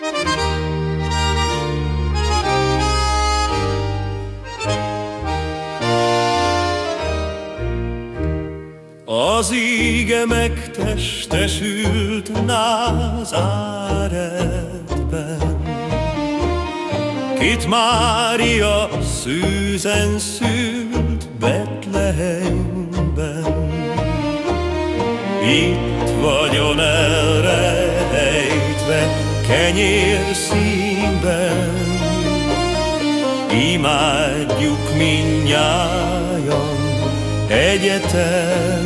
Az íge megtestesült Názáretben, Kit Mária szűzen szült Betlehemben. Itt vagyon elrejtve kenyér színben, Imádjuk minnyájan egyetemben.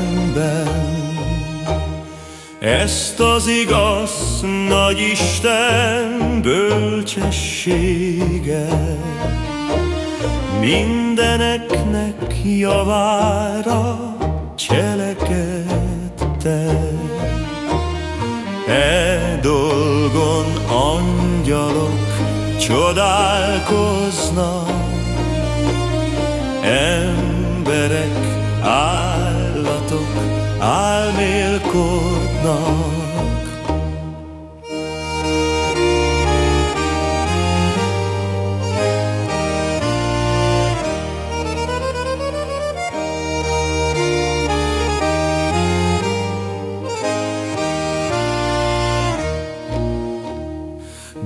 Ezt az igaz nagy Isten bölcsessége Mindeneknek javára cselekedte angyalok csodálkoznak Emberek állatok álmélkodnak.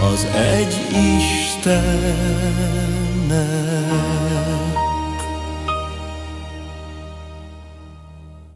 az egy Istennek.